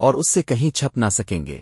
اور اس سے کہیں چھپ نہ سکیں گے۔